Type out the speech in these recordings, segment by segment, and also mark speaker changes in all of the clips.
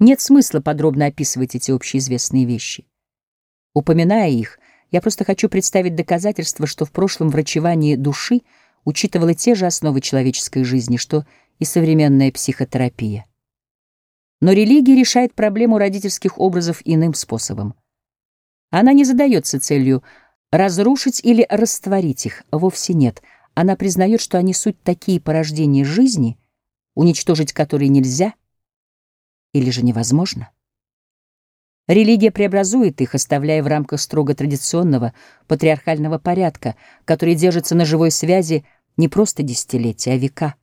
Speaker 1: Нет смысла подробно описывать эти общеизвестные вещи. Упоминая их, я просто хочу представить доказательство, что в прошлом врачевание души учитывало те же основы человеческой жизни, что и современная психотерапия. Но религия решает проблему родительских образов иным способом. Она не задается целью разрушить или растворить их, вовсе нет. Она признает, что они суть такие порождения жизни, уничтожить которые нельзя или же невозможно. Религия преобразует их, оставляя в рамках строго традиционного патриархального порядка, который держится на живой связи не просто десятилетия, а века.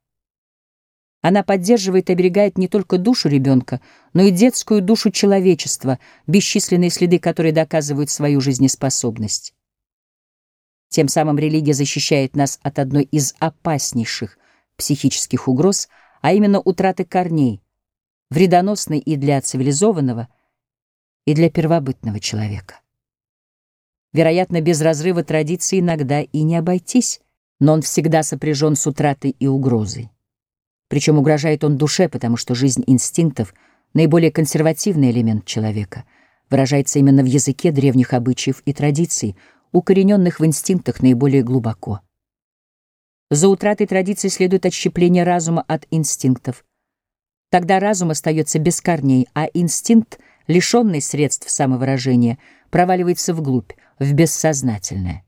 Speaker 1: Она поддерживает и оберегает не только душу ребенка, но и детскую душу человечества, бесчисленные следы которой доказывают свою жизнеспособность. Тем самым религия защищает нас от одной из опаснейших психических угроз, а именно утраты корней, вредоносной и для цивилизованного, и для первобытного человека. Вероятно, без разрыва традиции иногда и не обойтись, но он всегда сопряжен с утратой и угрозой. Причем угрожает он душе, потому что жизнь инстинктов — наиболее консервативный элемент человека, выражается именно в языке древних обычаев и традиций, укорененных в инстинктах наиболее глубоко. За утратой традиций следует отщепление разума от инстинктов. Тогда разум остается без корней, а инстинкт, лишенный средств самовыражения, проваливается вглубь, в бессознательное.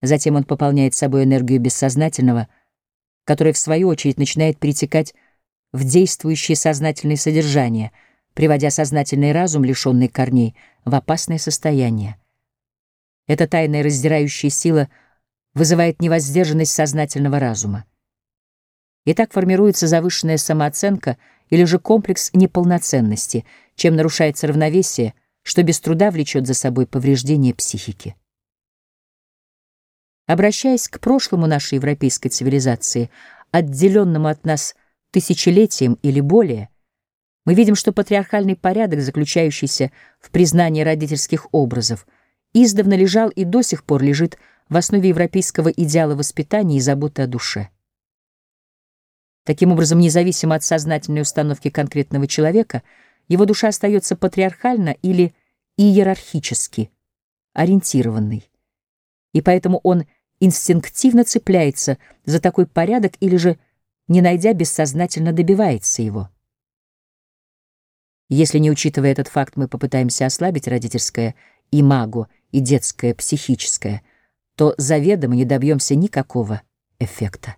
Speaker 1: Затем он пополняет собой энергию бессознательного — которое, в свою очередь, начинает перетекать в действующее сознательное содержание, приводя сознательный разум, лишенный корней, в опасное состояние. Эта тайная раздирающая сила вызывает невоздержанность сознательного разума. И так формируется завышенная самооценка или же комплекс неполноценности, чем нарушается равновесие, что без труда влечет за собой повреждение психики. Обращаясь к прошлому нашей европейской цивилизации, отделенному от нас тысячелетием или более, мы видим, что патриархальный порядок, заключающийся в признании родительских образов, издавна лежал и до сих пор лежит в основе европейского идеала воспитания и заботы о душе. Таким образом, независимо от сознательной установки конкретного человека, его душа остается патриархально или иерархически ориентированной, и поэтому он – инстинктивно цепляется за такой порядок или же, не найдя, бессознательно добивается его. Если не учитывая этот факт, мы попытаемся ослабить родительское имаго и детское психическое, то заведомо не добьемся никакого эффекта.